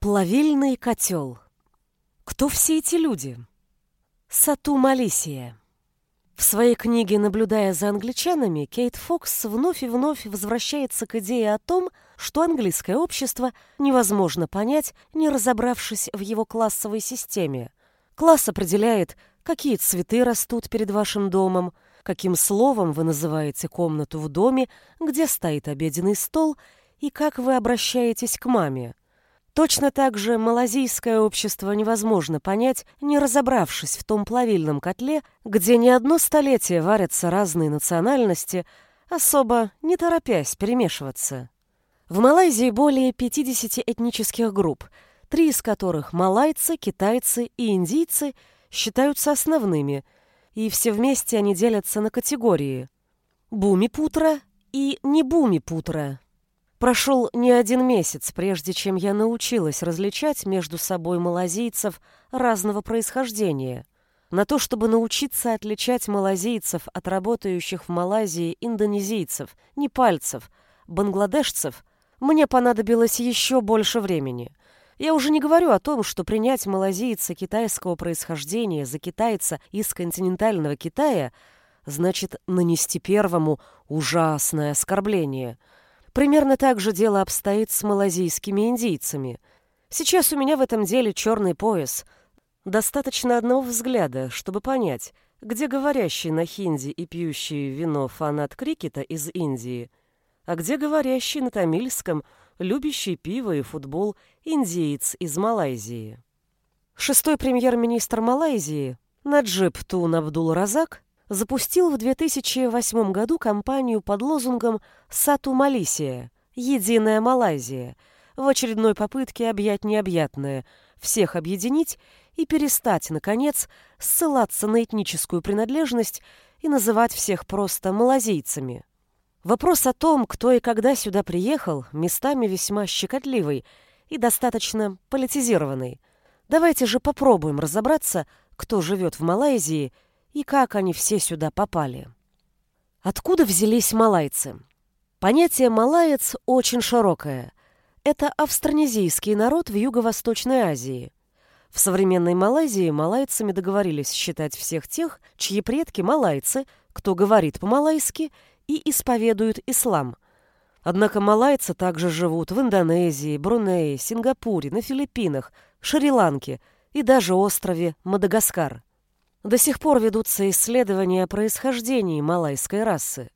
Плавильный котел. Кто все эти люди? Сату Малисия. В своей книге «Наблюдая за англичанами» Кейт Фокс вновь и вновь возвращается к идее о том, что английское общество невозможно понять, не разобравшись в его классовой системе. Класс определяет, какие цветы растут перед вашим домом, каким словом вы называете комнату в доме, где стоит обеденный стол, и как вы обращаетесь к маме. Точно так же малазийское общество невозможно понять, не разобравшись в том плавильном котле, где не одно столетие варятся разные национальности, особо не торопясь перемешиваться. В Малайзии более 50 этнических групп, три из которых малайцы, китайцы и индийцы считаются основными, и все вместе они делятся на категории буми-путра и не буми-путра. Прошел не один месяц, прежде чем я научилась различать между собой малазийцев разного происхождения. На то, чтобы научиться отличать малазийцев от работающих в Малайзии индонезийцев, непальцев, бангладешцев, мне понадобилось еще больше времени. Я уже не говорю о том, что принять малазийца китайского происхождения за китайца из континентального Китая значит нанести первому ужасное оскорбление – Примерно так же дело обстоит с малазийскими индийцами. Сейчас у меня в этом деле черный пояс. Достаточно одного взгляда, чтобы понять, где говорящий на хинди и пьющий вино фанат крикета из Индии, а где говорящий на тамильском, любящий пиво и футбол индиец из Малайзии. Шестой премьер-министр Малайзии Наджиб Тун Абдул Разак запустил в 2008 году кампанию под лозунгом «Сату Малисия» — «Единая Малайзия», в очередной попытке объять необъятное, всех объединить и перестать, наконец, ссылаться на этническую принадлежность и называть всех просто малазийцами. Вопрос о том, кто и когда сюда приехал, местами весьма щекотливый и достаточно политизированный. Давайте же попробуем разобраться, кто живет в Малайзии – и как они все сюда попали. Откуда взялись малайцы? Понятие «малаец» очень широкое. Это австронезийский народ в Юго-Восточной Азии. В современной Малайзии малайцами договорились считать всех тех, чьи предки малайцы, кто говорит по-малайски и исповедует ислам. Однако малайцы также живут в Индонезии, Брунее, Сингапуре, на Филиппинах, Шри-Ланке и даже острове Мадагаскар. До сих пор ведутся исследования о происхождении малайской расы.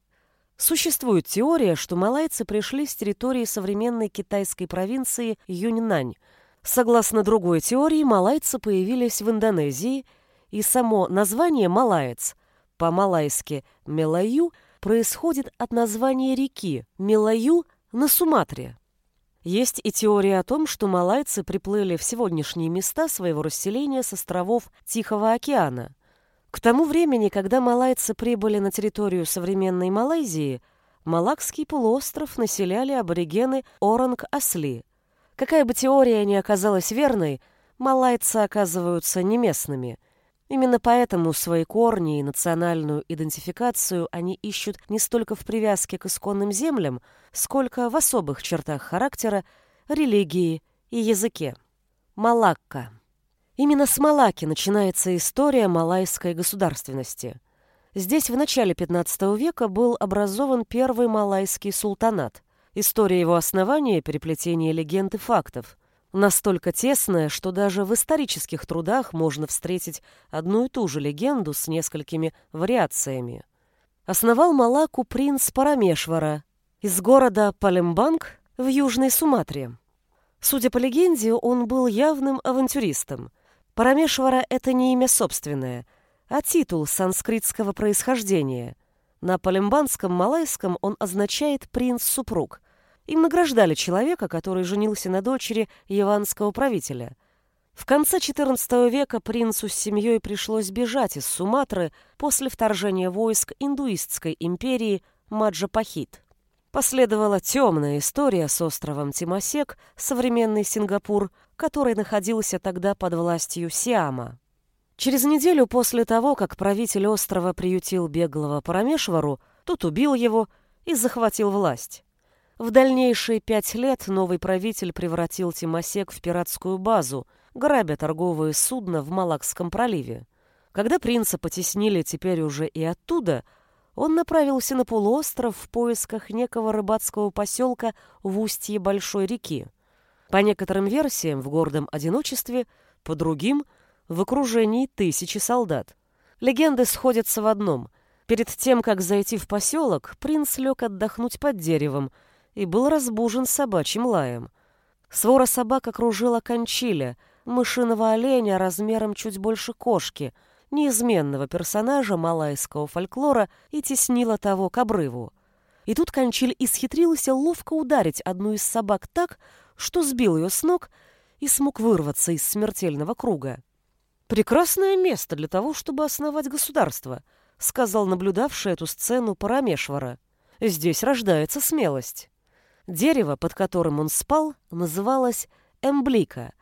Существует теория, что малайцы пришли с территории современной китайской провинции Юньнань. Согласно другой теории, малайцы появились в Индонезии, и само название «малаец» по-малайски «мелаю» происходит от названия реки Мелаю на Суматре. Есть и теория о том, что малайцы приплыли в сегодняшние места своего расселения с островов Тихого океана. К тому времени, когда малайцы прибыли на территорию современной Малайзии, Малакский полуостров населяли аборигены Оранг-Асли. Какая бы теория ни оказалась верной, малайцы оказываются не местными. Именно поэтому свои корни и национальную идентификацию они ищут не столько в привязке к исконным землям, сколько в особых чертах характера, религии и языке. Малакка. Именно с Малаки начинается история малайской государственности. Здесь в начале XV века был образован первый малайский султанат. История его основания – переплетение легенд и фактов. Настолько тесная, что даже в исторических трудах можно встретить одну и ту же легенду с несколькими вариациями. Основал Малаку принц Парамешвара, из города Палембанг в Южной Суматре. Судя по легенде, он был явным авантюристом. Парамешвара — это не имя собственное, а титул санскритского происхождения. На палембанском малайском он означает «принц-супруг». Им награждали человека, который женился на дочери яванского правителя. В конце XIV века принцу с семьей пришлось бежать из Суматры после вторжения войск индуистской империи Маджапахит. Последовала темная история с островом Тимасек, современный Сингапур, который находился тогда под властью Сиама. Через неделю после того, как правитель острова приютил беглого Парамешвару, тот убил его и захватил власть. В дальнейшие пять лет новый правитель превратил Тимосек в пиратскую базу, грабя торговые судна в Малакском проливе. Когда принца потеснили теперь уже и оттуда, он направился на полуостров в поисках некого рыбацкого поселка в устье Большой реки. По некоторым версиям, в гордом одиночестве, по другим — в окружении тысячи солдат. Легенды сходятся в одном. Перед тем, как зайти в поселок, принц лег отдохнуть под деревом и был разбужен собачьим лаем. Свора собак окружила кончиля, мышиного оленя размером чуть больше кошки, неизменного персонажа малайского фольклора и теснила того к обрыву. И тут Кончиль исхитрился ловко ударить одну из собак так, что сбил ее с ног и смог вырваться из смертельного круга. «Прекрасное место для того, чтобы основать государство», сказал наблюдавший эту сцену Парамешвара. «Здесь рождается смелость». Дерево, под которым он спал, называлось Эмблика,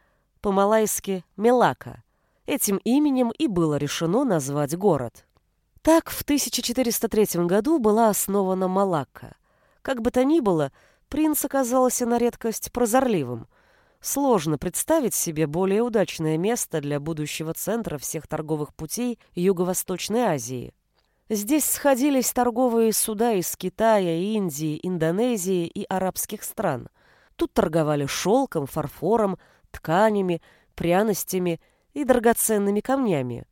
по-малайски Мелака. Этим именем и было решено назвать город. Так в 1403 году была основана Малакка. Как бы то ни было, принц оказался на редкость прозорливым – Сложно представить себе более удачное место для будущего центра всех торговых путей Юго-Восточной Азии. Здесь сходились торговые суда из Китая, Индии, Индонезии и арабских стран. Тут торговали шелком, фарфором, тканями, пряностями и драгоценными камнями.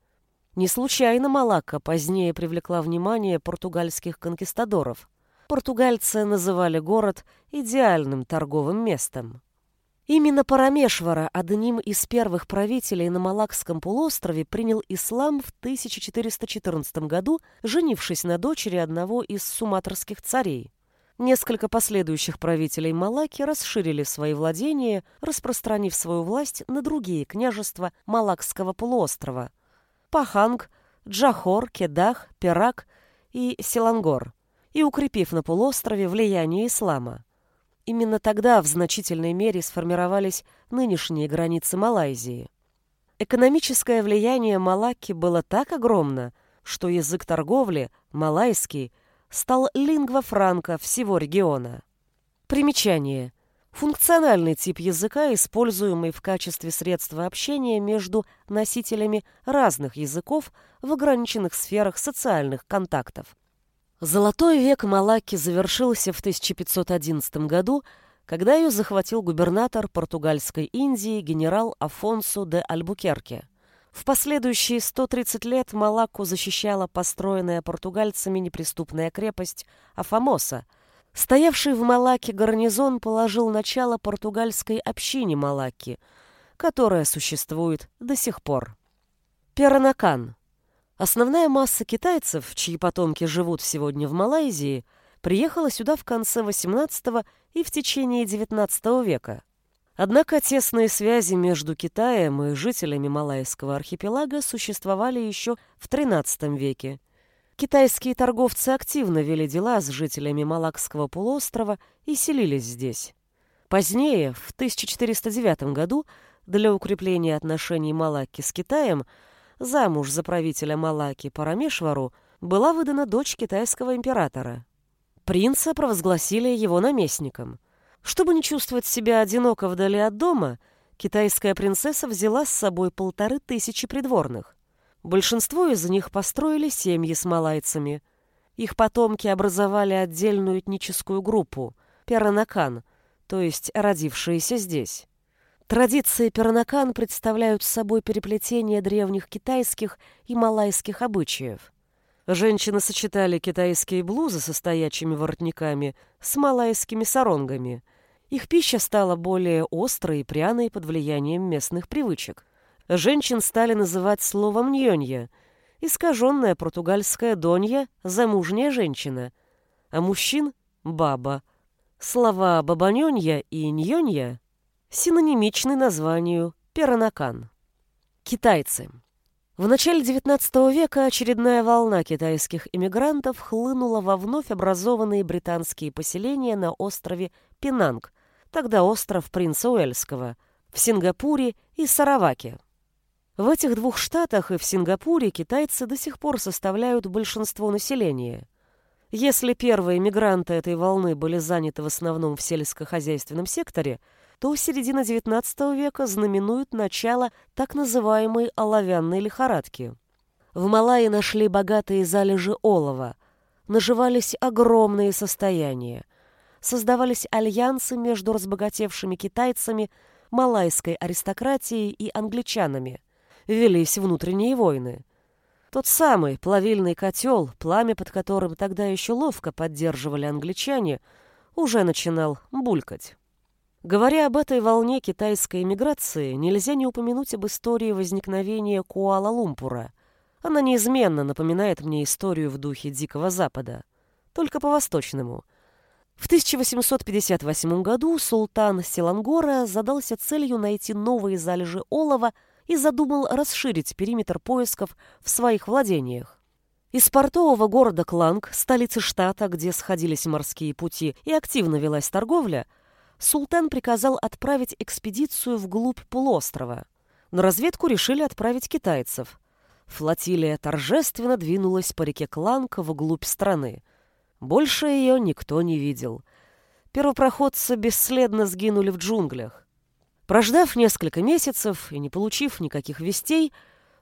Не случайно Малакка позднее привлекла внимание португальских конкистадоров. Португальцы называли город идеальным торговым местом. Именно Парамешвара, одним из первых правителей на Малакском полуострове, принял ислам в 1414 году, женившись на дочери одного из суматрских царей. Несколько последующих правителей Малаки расширили свои владения, распространив свою власть на другие княжества Малакского полуострова – Паханг, Джахор, Кедах, Перак и Силангор, и укрепив на полуострове влияние ислама. Именно тогда в значительной мере сформировались нынешние границы Малайзии. Экономическое влияние Малакки было так огромно, что язык торговли, малайский, стал лингва франка всего региона. Примечание. Функциональный тип языка, используемый в качестве средства общения между носителями разных языков в ограниченных сферах социальных контактов. Золотой век Малаки завершился в 1511 году, когда ее захватил губернатор португальской Индии генерал Афонсо де Альбукерке. В последующие 130 лет Малакку защищала построенная португальцами неприступная крепость Афамоса. Стоявший в Малаке гарнизон положил начало португальской общине Малаки, которая существует до сих пор. Перанакан – Основная масса китайцев, чьи потомки живут сегодня в Малайзии, приехала сюда в конце XVIII и в течение XIX века. Однако тесные связи между Китаем и жителями Малайского архипелага существовали еще в XIII веке. Китайские торговцы активно вели дела с жителями Малакского полуострова и селились здесь. Позднее, в 1409 году, для укрепления отношений Малакки с Китаем – замуж за правителя Малаки Парамешвару, была выдана дочь китайского императора. Принца провозгласили его наместником. Чтобы не чувствовать себя одиноко вдали от дома, китайская принцесса взяла с собой полторы тысячи придворных. Большинство из них построили семьи с малайцами. Их потомки образовали отдельную этническую группу – Перанакан, то есть родившиеся здесь. Традиции перанакан представляют собой переплетение древних китайских и малайских обычаев. Женщины сочетали китайские блузы со стоячими воротниками с малайскими саронгами. Их пища стала более острой и пряной под влиянием местных привычек. Женщин стали называть словом «ньонья», искаженная португальская «донья» — замужняя женщина, а мужчин — «баба». Слова «бабаньонья» и «ньонья» синонимичный названию Перанакан. Китайцы. В начале XIX века очередная волна китайских иммигрантов хлынула во вновь образованные британские поселения на острове Пенанг, тогда остров Принца Уэльского, в Сингапуре и Сараваке. В этих двух штатах и в Сингапуре китайцы до сих пор составляют большинство населения. Если первые мигранты этой волны были заняты в основном в сельскохозяйственном секторе, то середина XIX века знаменует начало так называемой оловянной лихорадки. В Малайи нашли богатые залежи олова, наживались огромные состояния, создавались альянсы между разбогатевшими китайцами, малайской аристократией и англичанами, велись внутренние войны. Тот самый плавильный котел, пламя под которым тогда еще ловко поддерживали англичане, уже начинал булькать. Говоря об этой волне китайской эмиграции, нельзя не упомянуть об истории возникновения Куала-Лумпура. Она неизменно напоминает мне историю в духе Дикого Запада, только по-восточному. В 1858 году султан Селангора задался целью найти новые залежи олова и задумал расширить периметр поисков в своих владениях. Из портового города Кланг, столицы штата, где сходились морские пути и активно велась торговля, султан приказал отправить экспедицию вглубь полуострова. На разведку решили отправить китайцев. Флотилия торжественно двинулась по реке Кланг вглубь страны. Больше ее никто не видел. Первопроходцы бесследно сгинули в джунглях. Прождав несколько месяцев и не получив никаких вестей,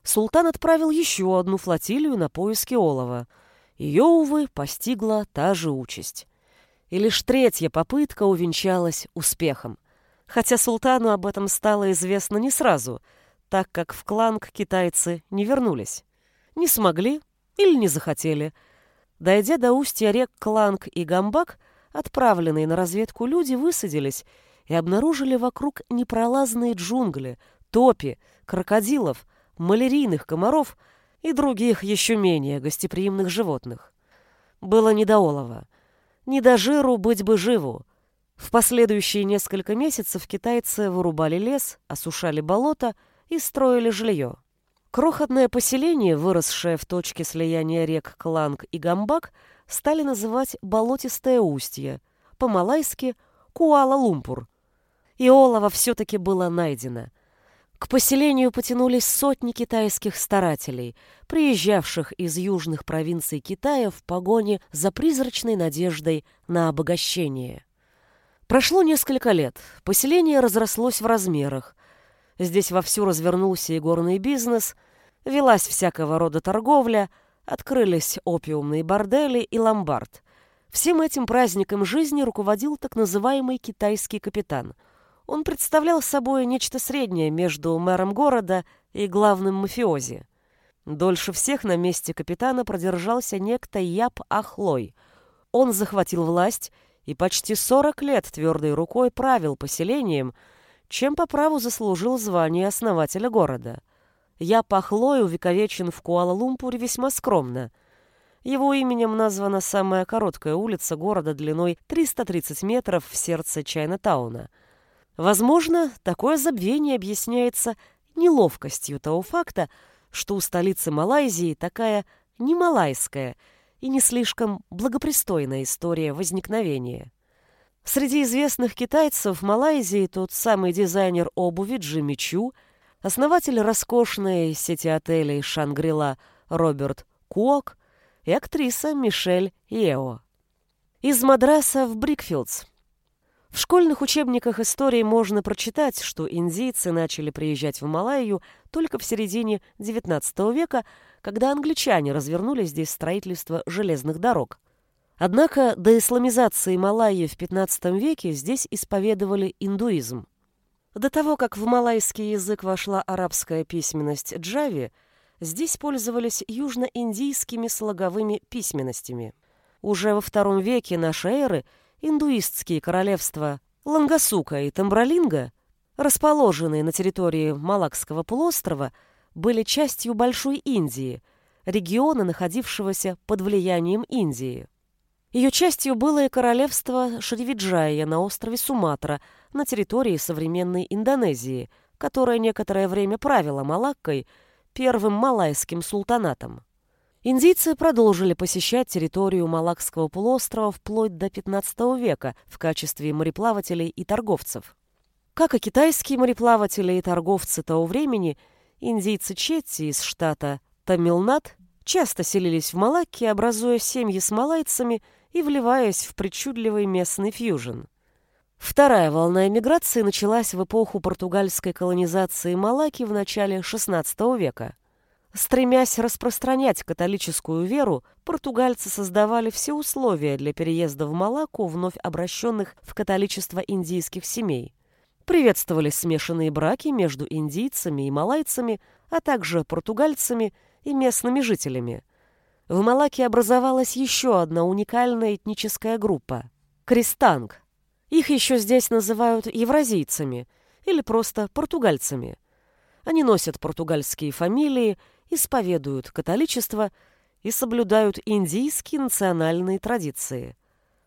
султан отправил еще одну флотилию на поиски олова. Ее, увы, постигла та же участь и лишь третья попытка увенчалась успехом. Хотя султану об этом стало известно не сразу, так как в Кланг китайцы не вернулись. Не смогли или не захотели. Дойдя до устья рек Кланг и Гамбак, отправленные на разведку люди высадились и обнаружили вокруг непролазные джунгли, топи, крокодилов, малярийных комаров и других еще менее гостеприимных животных. Было не до олова. Не до жиру быть бы живу. В последующие несколько месяцев китайцы вырубали лес, осушали болото и строили жилье. Крохотное поселение, выросшее в точке слияния рек Кланг и Гамбак, стали называть «болотистое устье», по-малайски «Куала-Лумпур». И олово все-таки было найдено. К поселению потянулись сотни китайских старателей, приезжавших из южных провинций Китая в погоне за призрачной надеждой на обогащение. Прошло несколько лет, поселение разрослось в размерах. Здесь вовсю развернулся и горный бизнес, велась всякого рода торговля, открылись опиумные бордели и ломбард. Всем этим праздником жизни руководил так называемый китайский капитан – он представлял собой нечто среднее между мэром города и главным мафиози. Дольше всех на месте капитана продержался некто Яб Ахлой. Он захватил власть и почти 40 лет твердой рукой правил поселением, чем по праву заслужил звание основателя города. Яб Ахлой увековечен в Куала-Лумпуре весьма скромно. Его именем названа самая короткая улица города длиной 330 метров в сердце Чайна-тауна – Возможно, такое забвение объясняется неловкостью того факта, что у столицы Малайзии такая не малайская и не слишком благопристойная история возникновения. Среди известных китайцев в Малайзии тот самый дизайнер обуви Джимми Чу, основатель роскошной сети отелей «Шангрила» Роберт Куок и актриса Мишель Ео. Из Мадраса в Брикфилдс – в школьных учебниках истории можно прочитать, что индийцы начали приезжать в Малайю только в середине XIX века, когда англичане развернули здесь строительство железных дорог. Однако до исламизации Малайи в XV веке здесь исповедовали индуизм. До того, как в малайский язык вошла арабская письменность джави, здесь пользовались южноиндийскими слоговыми письменностями. Уже во II веке нашей эры – индуистские королевства Лангасука и Тамбралинга, расположенные на территории Малакского полуострова, были частью Большой Индии, региона, находившегося под влиянием Индии. Ее частью было и королевство Шривиджая на острове Суматра на территории современной Индонезии, которое некоторое время правило Малаккой, первым малайским султанатом. Индийцы продолжили посещать территорию Малакского полуострова вплоть до XV века в качестве мореплавателей и торговцев. Как и китайские мореплаватели и торговцы того времени, индийцы Четти из штата Тамилнад, часто селились в Малакке, образуя семьи с малайцами и вливаясь в причудливый местный фьюжн. Вторая волна эмиграции началась в эпоху португальской колонизации Малаки в начале XVI века. Стремясь распространять католическую веру, португальцы создавали все условия для переезда в Малаку вновь обращенных в католичество индийских семей. Приветствовались смешанные браки между индийцами и малайцами, а также португальцами и местными жителями. В Малаке образовалась еще одна уникальная этническая группа – крестанг. Их еще здесь называют евразийцами или просто португальцами. Они носят португальские фамилии, исповедуют католичество и соблюдают индийские национальные традиции.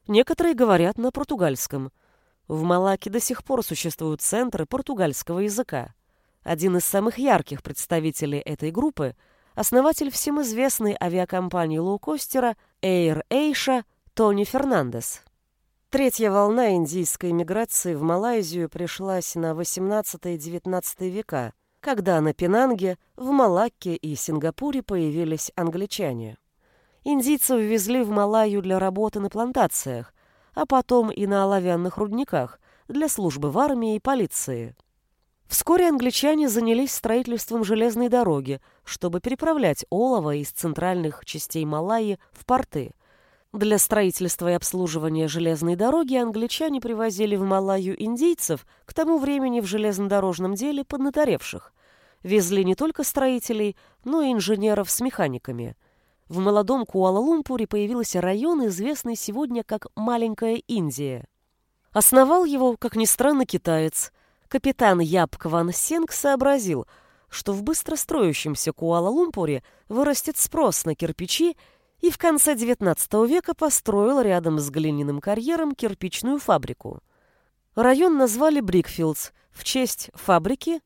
Некоторые говорят на португальском. В Малаке до сих пор существуют центры португальского языка. Один из самых ярких представителей этой группы – основатель всем известной авиакомпании лоукостера Air Asia Тони Фернандес. Третья волна индийской миграции в Малайзию пришлась на XVIII-XIX века, когда на Пенанге, в Малакке и Сингапуре появились англичане. Индийцев ввезли в Малайю для работы на плантациях, а потом и на оловянных рудниках для службы в армии и полиции. Вскоре англичане занялись строительством железной дороги, чтобы переправлять олово из центральных частей Малайи в порты – для строительства и обслуживания железной дороги англичане привозили в Малайю индейцев, к тому времени в железнодорожном деле поднаторевших. Везли не только строителей, но и инженеров с механиками. В молодом Куала-Лумпуре появился район, известный сегодня как «Маленькая Индия». Основал его, как ни странно, китаец. Капитан Яб Кван Сенг сообразил, что в быстростроящемся Куала-Лумпуре вырастет спрос на кирпичи и в конце XIX века построил рядом с глиняным карьером кирпичную фабрику. Район назвали Брикфилдс в честь фабрики,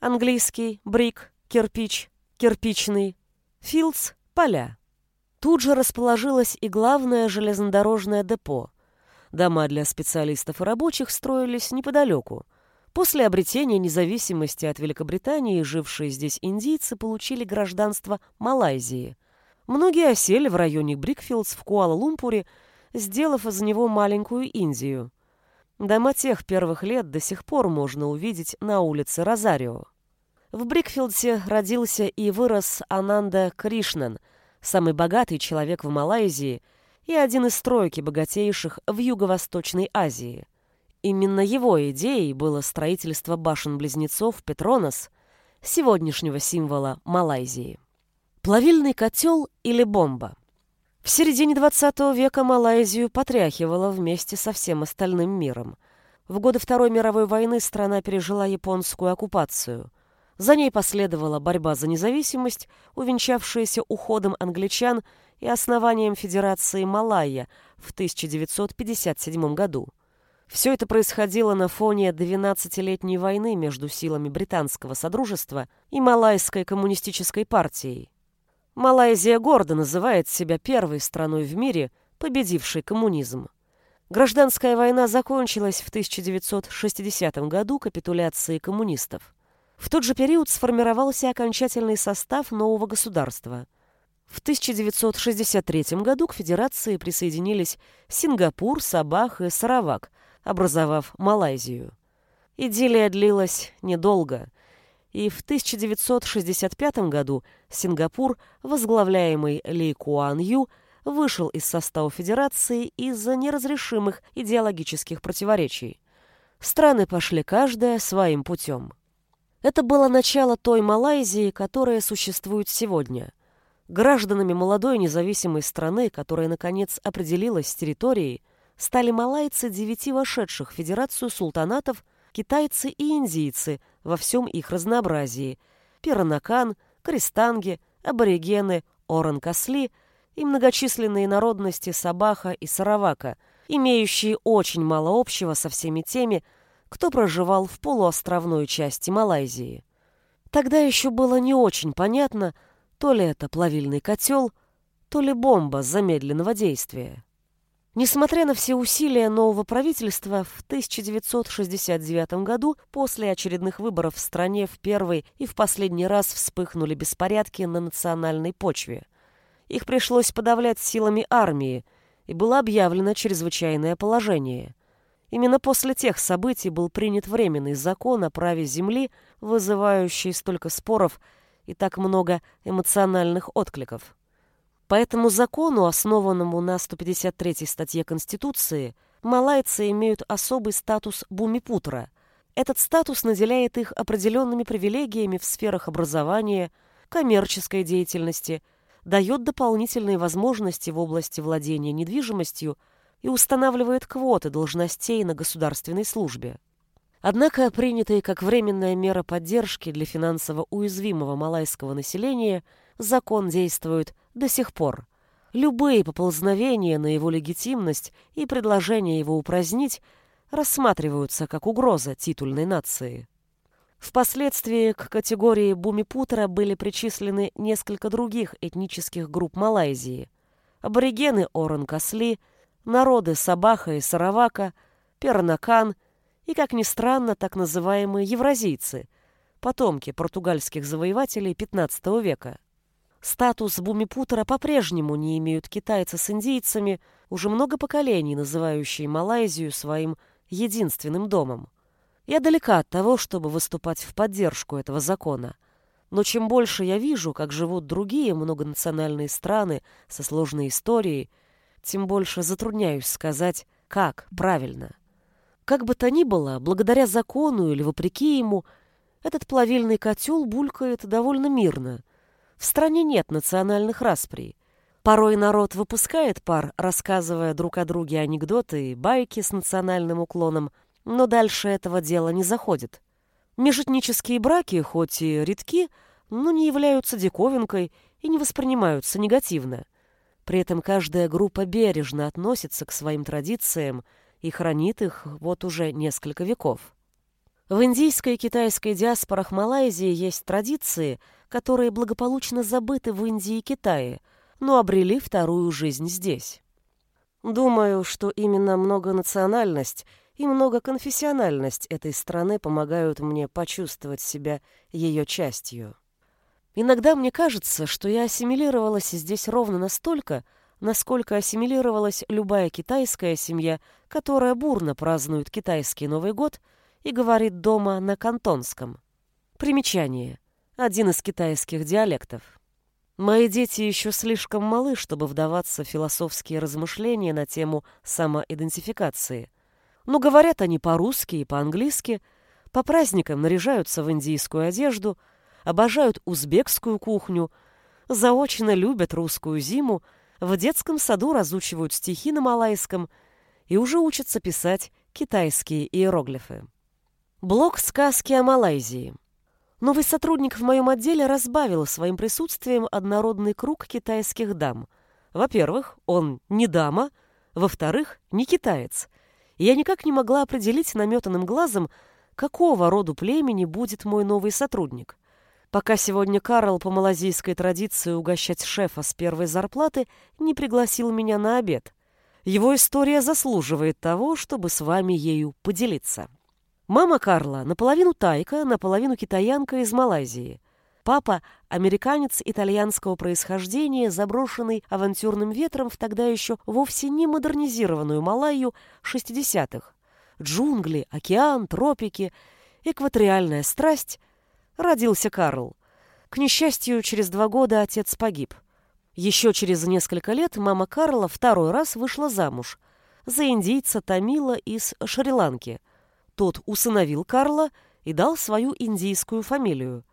английский брик, кирпич, кирпичный, филдс, поля. Тут же расположилось и главное железнодорожное депо. Дома для специалистов и рабочих строились неподалеку. После обретения независимости от Великобритании жившие здесь индийцы получили гражданство Малайзии – Многие осели в районе Брикфилдс в Куала-Лумпуре, сделав из него маленькую Индию. Дома тех первых лет до сих пор можно увидеть на улице Розарио. В Брикфилдсе родился и вырос Ананда Кришнан, самый богатый человек в Малайзии и один из тройки богатейших в Юго-Восточной Азии. Именно его идеей было строительство башен-близнецов Петронос, сегодняшнего символа Малайзии. Плавильный котел или бомба. В середине 20 века Малайзию потряхивала вместе со всем остальным миром. В годы Второй мировой войны страна пережила японскую оккупацию. За ней последовала борьба за независимость, увенчавшаяся уходом англичан и основанием Федерации Малайя в 1957 году. Все это происходило на фоне 12-летней войны между силами британского содружества и Малайской коммунистической партией. Малайзия гордо называет себя первой страной в мире, победившей коммунизм. Гражданская война закончилась в 1960 году капитуляцией коммунистов. В тот же период сформировался окончательный состав нового государства. В 1963 году к Федерации присоединились Сингапур, Сабах и Саравак, образовав Малайзию. Идиллия длилась недолго – и в 1965 году Сингапур, возглавляемый Ли Куан Ю, вышел из состава Федерации из-за неразрешимых идеологических противоречий. Страны пошли каждая своим путем. Это было начало той Малайзии, которая существует сегодня. Гражданами молодой независимой страны, которая, наконец, определилась с территорией, стали малайцы девяти вошедших в Федерацию султанатов – китайцы и индийцы во всем их разнообразии, пиранакан, крестанги, аборигены, оранкасли и многочисленные народности Сабаха и Саравака, имеющие очень мало общего со всеми теми, кто проживал в полуостровной части Малайзии. Тогда еще было не очень понятно, то ли это плавильный котел, то ли бомба замедленного действия. Несмотря на все усилия нового правительства, в 1969 году после очередных выборов в стране в первый и в последний раз вспыхнули беспорядки на национальной почве. Их пришлось подавлять силами армии, и было объявлено чрезвычайное положение. Именно после тех событий был принят временный закон о праве земли, вызывающий столько споров и так много эмоциональных откликов. По этому закону, основанному на 153 статье Конституции, малайцы имеют особый статус бумипутра. Этот статус наделяет их определенными привилегиями в сферах образования, коммерческой деятельности, дает дополнительные возможности в области владения недвижимостью и устанавливает квоты должностей на государственной службе. Однако принятый как временная мера поддержки для финансово уязвимого малайского населения закон действует до сих пор. Любые поползновения на его легитимность и предложения его упразднить рассматриваются как угроза титульной нации. Впоследствии к категории бумипутера были причислены несколько других этнических групп Малайзии. Аборигены Оран-Касли, народы Сабаха и Саравака, Пернакан и, как ни странно, так называемые евразийцы, потомки португальских завоевателей XV века. Статус бумипутера по-прежнему не имеют китайцы с индийцами, уже много поколений называющие Малайзию своим единственным домом. Я далека от того, чтобы выступать в поддержку этого закона. Но чем больше я вижу, как живут другие многонациональные страны со сложной историей, тем больше затрудняюсь сказать, как правильно. Как бы то ни было, благодаря закону или вопреки ему, этот плавильный котел булькает довольно мирно, в стране нет национальных расприй. Порой народ выпускает пар, рассказывая друг о друге анекдоты и байки с национальным уклоном, но дальше этого дела не заходит. Межэтнические браки, хоть и редки, но не являются диковинкой и не воспринимаются негативно. При этом каждая группа бережно относится к своим традициям и хранит их вот уже несколько веков. В индийской и китайской диаспорах Малайзии есть традиции – которые благополучно забыты в Индии и Китае, но обрели вторую жизнь здесь. Думаю, что именно многонациональность и многоконфессиональность этой страны помогают мне почувствовать себя ее частью. Иногда мне кажется, что я ассимилировалась здесь ровно настолько, насколько ассимилировалась любая китайская семья, которая бурно празднует китайский Новый год и говорит дома на кантонском. Примечание один из китайских диалектов. Мои дети еще слишком малы, чтобы вдаваться в философские размышления на тему самоидентификации. Но говорят они по-русски и по-английски, по праздникам наряжаются в индийскую одежду, обожают узбекскую кухню, заочно любят русскую зиму, в детском саду разучивают стихи на малайском и уже учатся писать китайские иероглифы. Блок сказки о Малайзии. Новый сотрудник в моем отделе разбавил своим присутствием однородный круг китайских дам. Во-первых, он не дама, во-вторых, не китаец. Я никак не могла определить наметанным глазом, какого роду племени будет мой новый сотрудник. Пока сегодня Карл по малазийской традиции угощать шефа с первой зарплаты не пригласил меня на обед. Его история заслуживает того, чтобы с вами ею поделиться. Мама Карла наполовину тайка, наполовину китаянка из Малайзии. Папа – американец итальянского происхождения, заброшенный авантюрным ветром в тогда еще вовсе не модернизированную Малайю 60-х. Джунгли, океан, тропики, экваториальная страсть. Родился Карл. К несчастью, через два года отец погиб. Еще через несколько лет мама Карла второй раз вышла замуж за индийца Тамила из Шри-Ланки – тот усыновил Карла и дал свою индийскую фамилию.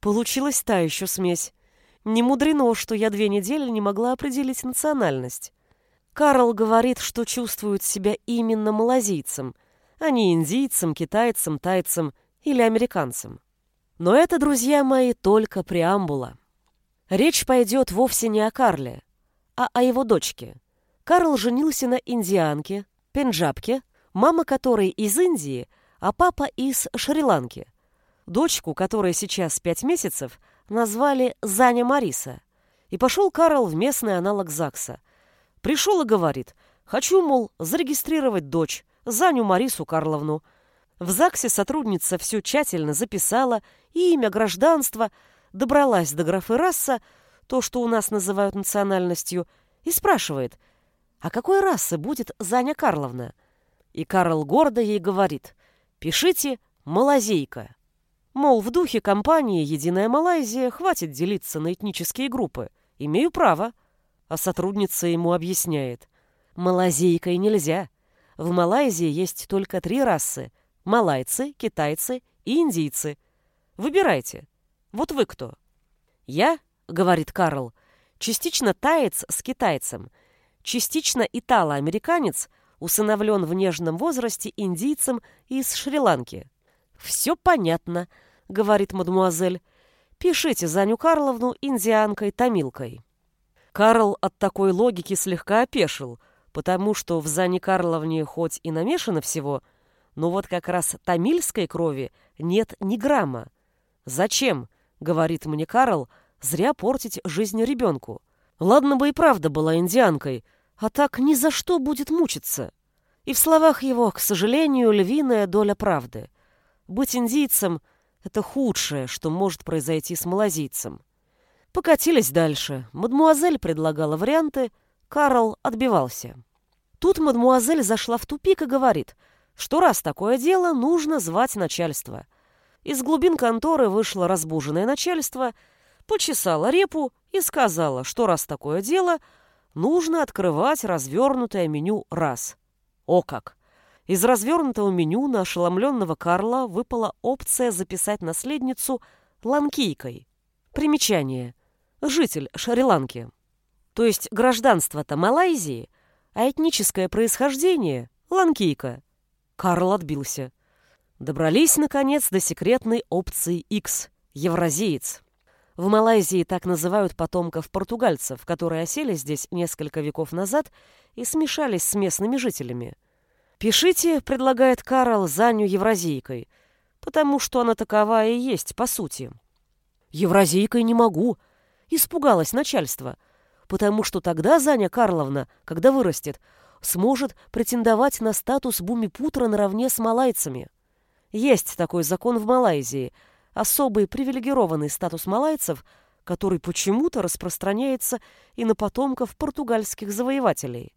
Получилась та еще смесь. Не мудрено, что я две недели не могла определить национальность. Карл говорит, что чувствует себя именно малазийцем, а не индийцем, китайцем, тайцем или американцем. Но это, друзья мои, только преамбула. Речь пойдет вовсе не о Карле, а о его дочке. Карл женился на индианке, пенджабке, мама которой из Индии, а папа из Шри-Ланки. Дочку, которая сейчас пять месяцев, назвали Заня Мариса. И пошел Карл в местный аналог ЗАГСа. Пришел и говорит, хочу, мол, зарегистрировать дочь, Заню Марису Карловну. В ЗАГСе сотрудница все тщательно записала, имя, гражданство, добралась до графы раса, то, что у нас называют национальностью, и спрашивает, а какой расы будет Заня Карловна? И Карл гордо ей говорит, пишите «малазейка». Мол, в духе компании «Единая Малайзия» хватит делиться на этнические группы. Имею право. А сотрудница ему объясняет. Малазийкой нельзя. В Малайзии есть только три расы. Малайцы, китайцы и индийцы. Выбирайте. Вот вы кто? Я, говорит Карл, частично таец с китайцем, частично итало-американец, усыновлен в нежном возрасте индийцем из Шри-Ланки. «Все понятно», — говорит мадемуазель. «Пишите Заню Карловну индианкой-томилкой». Карл от такой логики слегка опешил, потому что в Зане Карловне хоть и намешано всего, но вот как раз тамильской крови нет ни грамма. «Зачем?» — говорит мне Карл, — «зря портить жизнь ребенку. Ладно бы и правда была индианкой, а так ни за что будет мучиться». И в словах его, к сожалению, львиная доля правды. Быть индийцем — это худшее, что может произойти с малазийцем. Покатились дальше. Мадмуазель предлагала варианты, Карл отбивался. Тут мадмуазель зашла в тупик и говорит, что раз такое дело, нужно звать начальство. Из глубин конторы вышло разбуженное начальство, почесало репу и сказала, что раз такое дело, нужно открывать развернутое меню раз. О как! Из развернутого меню на ошеломленного Карла выпала опция записать наследницу ланкийкой. Примечание. Житель Шри-Ланки. То есть гражданство-то Малайзии, а этническое происхождение – ланкийка. Карл отбился. Добрались, наконец, до секретной опции X – евразиец. В Малайзии так называют потомков португальцев, которые осели здесь несколько веков назад и смешались с местными жителями. «Пишите», — предлагает Карл, Заню евразийкой, потому что она такова и есть по сути. «Евразийкой не могу», — испугалось начальство, потому что тогда Заня Карловна, когда вырастет, сможет претендовать на статус бумипутра наравне с малайцами. Есть такой закон в Малайзии, особый привилегированный статус малайцев, который почему-то распространяется и на потомков португальских завоевателей.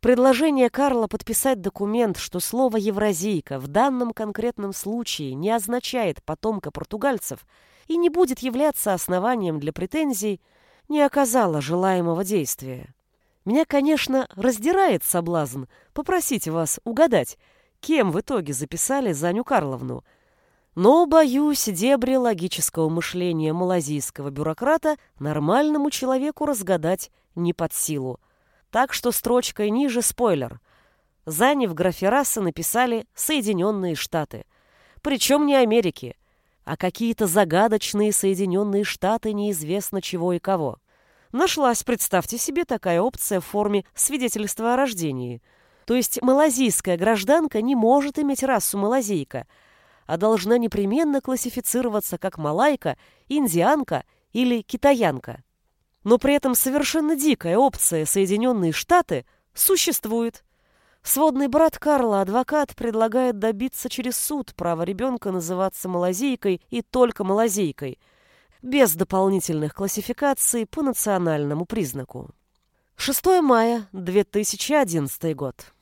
Предложение Карла подписать документ, что слово «евразийка» в данном конкретном случае не означает потомка португальцев и не будет являться основанием для претензий, не оказало желаемого действия. Меня, конечно, раздирает соблазн попросить вас угадать, кем в итоге записали Заню Карловну. Но, боюсь, дебри логического мышления малазийского бюрократа нормальному человеку разгадать не под силу. Так что строчкой ниже спойлер. Зани в графе расы написали «Соединенные Штаты». Причем не Америки, а какие-то загадочные Соединенные Штаты неизвестно чего и кого. Нашлась, представьте себе, такая опция в форме свидетельства о рождении. То есть малазийская гражданка не может иметь расу малазийка, а должна непременно классифицироваться как малайка, индианка или китаянка. Но при этом совершенно дикая опция Соединенные Штаты существует. Сводный брат Карла, адвокат, предлагает добиться через суд права ребенка называться малазийкой и только малазийкой, без дополнительных классификаций по национальному признаку. 6 мая 2011 год.